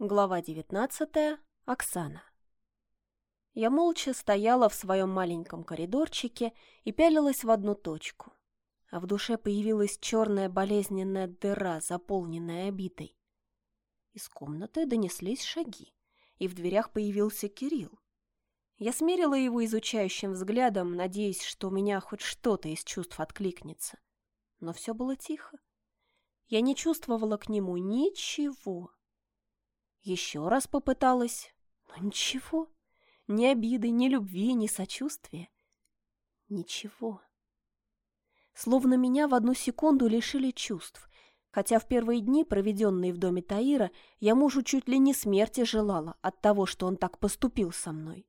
Глава 19. Оксана. Я молча стояла в своем маленьком коридорчике и пялилась в одну точку. А в душе появилась черная болезненная дыра, заполненная обитой. Из комнаты донеслись шаги, и в дверях появился Кирилл. Я смерила его изучающим взглядом, надеясь, что у меня хоть что-то из чувств откликнется. Но все было тихо. Я не чувствовала к нему ничего. Еще раз попыталась, но ничего. Ни обиды, ни любви, ни сочувствия. Ничего. Словно меня в одну секунду лишили чувств, хотя в первые дни, проведенные в доме Таира, я мужу чуть ли не смерти желала от того, что он так поступил со мной.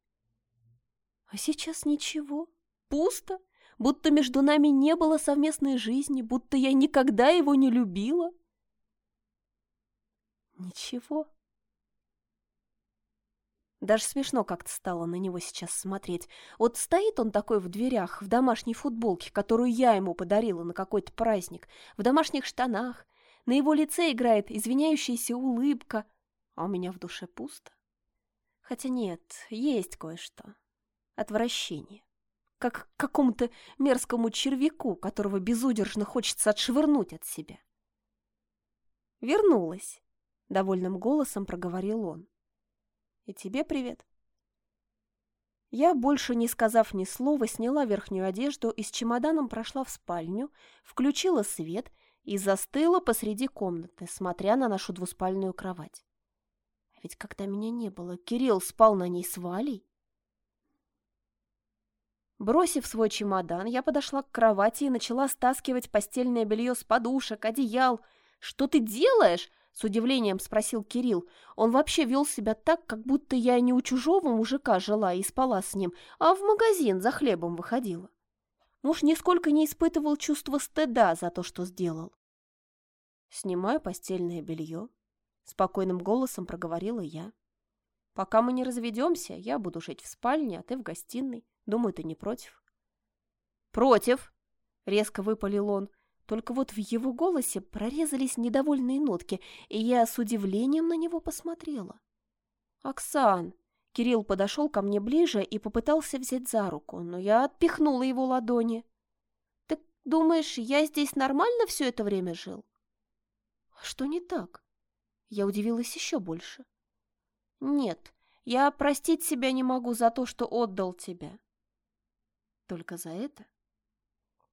А сейчас ничего, пусто, будто между нами не было совместной жизни, будто я никогда его не любила. Ничего. Даже смешно как-то стало на него сейчас смотреть. Вот стоит он такой в дверях, в домашней футболке, которую я ему подарила на какой-то праздник, в домашних штанах. На его лице играет извиняющаяся улыбка, а у меня в душе пусто. Хотя нет, есть кое-что. Отвращение. Как к какому-то мерзкому червяку, которого безудержно хочется отшвырнуть от себя. «Вернулась», — довольным голосом проговорил он. И тебе привет. Я, больше не сказав ни слова, сняла верхнюю одежду и с чемоданом прошла в спальню, включила свет и застыла посреди комнаты, смотря на нашу двуспальную кровать. А ведь когда меня не было, Кирилл спал на ней с Валей. Бросив свой чемодан, я подошла к кровати и начала стаскивать постельное белье с подушек, одеял. «Что ты делаешь?» С удивлением спросил Кирилл. Он вообще вел себя так, как будто я не у чужого мужика жила и спала с ним, а в магазин за хлебом выходила. Муж нисколько не испытывал чувства стыда за то, что сделал. «Снимаю постельное белье», — спокойным голосом проговорила я. «Пока мы не разведемся, я буду жить в спальне, а ты в гостиной. Думаю, ты не против». «Против!» — резко выпалил он. Только вот в его голосе прорезались недовольные нотки, и я с удивлением на него посмотрела. «Оксан!» Кирилл подошел ко мне ближе и попытался взять за руку, но я отпихнула его ладони. «Ты думаешь, я здесь нормально все это время жил?» «А что не так?» Я удивилась еще больше. «Нет, я простить себя не могу за то, что отдал тебя». «Только за это?»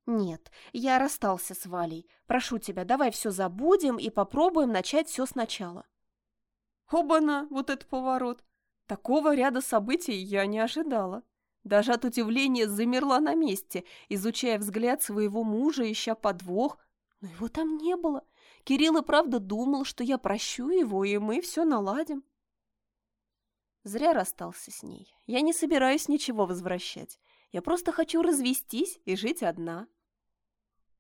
«Нет, я расстался с Валей. Прошу тебя, давай все забудем и попробуем начать все сначала». Оба-на, вот это поворот! Такого ряда событий я не ожидала. Даже от удивления замерла на месте, изучая взгляд своего мужа, ища подвох. Но его там не было. Кирилл и правда думал, что я прощу его, и мы все наладим. Зря расстался с ней. Я не собираюсь ничего возвращать. Я просто хочу развестись и жить одна.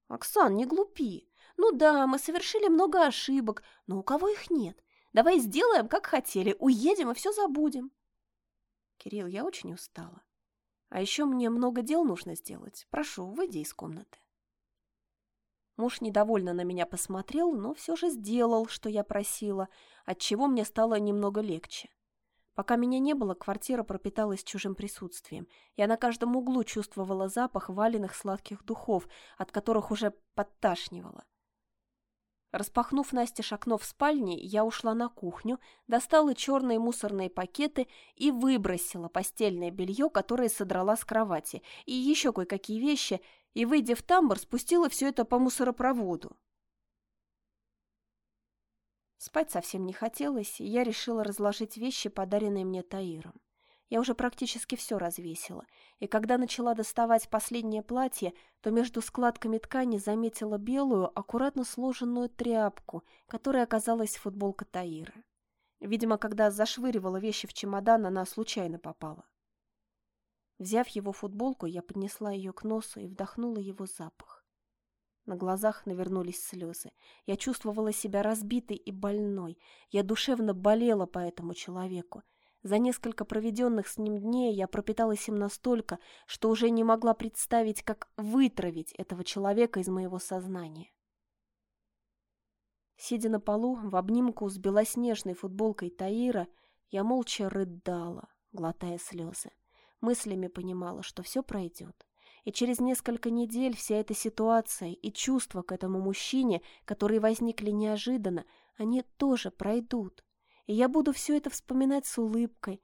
Оксан, не глупи. Ну да, мы совершили много ошибок, но у кого их нет? Давай сделаем, как хотели, уедем и все забудем. Кирилл, я очень устала. А еще мне много дел нужно сделать. Прошу, выйди из комнаты. Муж недовольно на меня посмотрел, но все же сделал, что я просила, отчего мне стало немного легче. Пока меня не было, квартира пропиталась чужим присутствием. Я на каждом углу чувствовала запах валенных сладких духов, от которых уже подташнивало. Распахнув Насте окно в спальне, я ушла на кухню, достала черные мусорные пакеты и выбросила постельное белье, которое содрала с кровати, и еще кое-какие вещи, и, выйдя в тамбур, спустила все это по мусоропроводу. Спать совсем не хотелось, и я решила разложить вещи, подаренные мне Таиром. Я уже практически все развесила, и когда начала доставать последнее платье, то между складками ткани заметила белую, аккуратно сложенную тряпку, которая оказалась футболка Таира. Видимо, когда зашвыривала вещи в чемодан, она случайно попала. Взяв его футболку, я поднесла ее к носу и вдохнула его запах. На глазах навернулись слезы. Я чувствовала себя разбитой и больной. Я душевно болела по этому человеку. За несколько проведенных с ним дней я пропиталась им настолько, что уже не могла представить, как вытравить этого человека из моего сознания. Сидя на полу, в обнимку с белоснежной футболкой Таира, я молча рыдала, глотая слезы. Мыслями понимала, что все пройдет. И через несколько недель вся эта ситуация и чувства к этому мужчине, которые возникли неожиданно, они тоже пройдут. И я буду все это вспоминать с улыбкой.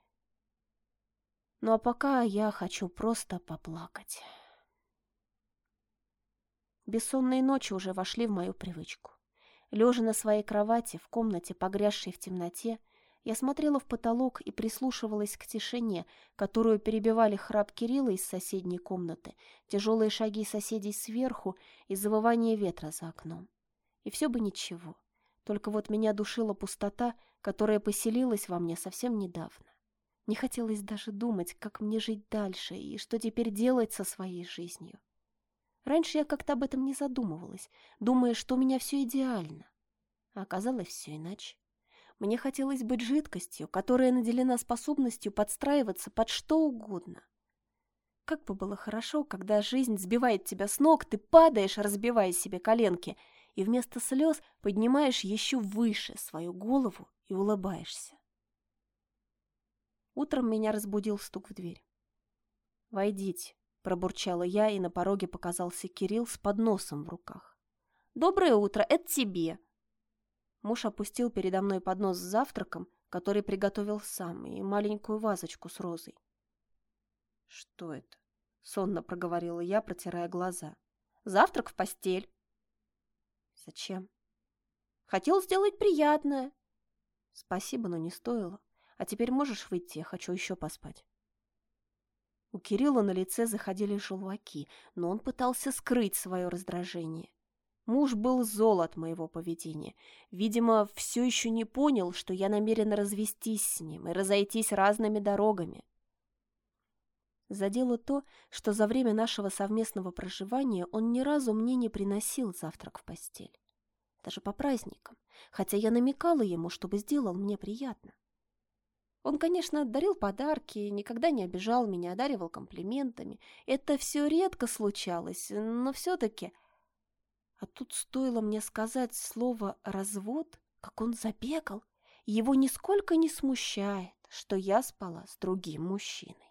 Ну а пока я хочу просто поплакать. Бессонные ночи уже вошли в мою привычку. Лежа на своей кровати в комнате, погрязшей в темноте, я смотрела в потолок и прислушивалась к тишине, которую перебивали храп Кирилла из соседней комнаты, тяжелые шаги соседей сверху и завывание ветра за окном. И все бы ничего. Только вот меня душила пустота, которая поселилась во мне совсем недавно. Не хотелось даже думать, как мне жить дальше и что теперь делать со своей жизнью. Раньше я как-то об этом не задумывалась, думая, что у меня все идеально. А оказалось все иначе. Мне хотелось быть жидкостью, которая наделена способностью подстраиваться под что угодно. Как бы было хорошо, когда жизнь сбивает тебя с ног, ты падаешь, разбивая себе коленки, и вместо слез поднимаешь еще выше свою голову и улыбаешься. Утром меня разбудил стук в дверь. «Войдите», Пробурчала я, и на пороге показался Кирилл с подносом в руках. «Доброе утро, это тебе!» Муж опустил передо мной поднос с завтраком, который приготовил сам, и маленькую вазочку с розой. «Что это?» — сонно проговорила я, протирая глаза. «Завтрак в постель». «Зачем?» «Хотел сделать приятное». «Спасибо, но не стоило. А теперь можешь выйти, я хочу еще поспать». У Кирилла на лице заходили желваки, но он пытался скрыть свое раздражение. Муж был зол от моего поведения. Видимо, все еще не понял, что я намерена развестись с ним и разойтись разными дорогами. Задело то, что за время нашего совместного проживания он ни разу мне не приносил завтрак в постель. Даже по праздникам, хотя я намекала ему, чтобы сделал мне приятно. Он, конечно, дарил подарки, никогда не обижал меня, одаривал комплиментами. Это все редко случалось, но все-таки... А тут стоило мне сказать слово «развод», как он забегал. Его нисколько не смущает, что я спала с другим мужчиной.